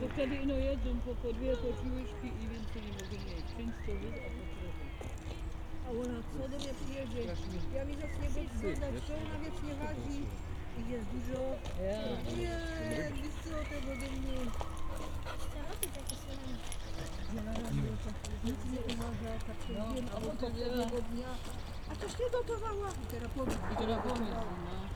Bo wtedy ino jedzą po, po dwie, po trzy łyżki i więcej nie mogę mieć. Często jest, a po trochę. A ona co do mnie przyjedzie? Ja mi zacznie zgodać, co ona wiecznie wadzi. I jest dużo. Nie, wiesz co tego do mnie. Nic nie umarza, tak się No, wiem, a potem tego dnia. A coś nie gotowała. I teraz powiedz. I teraz no.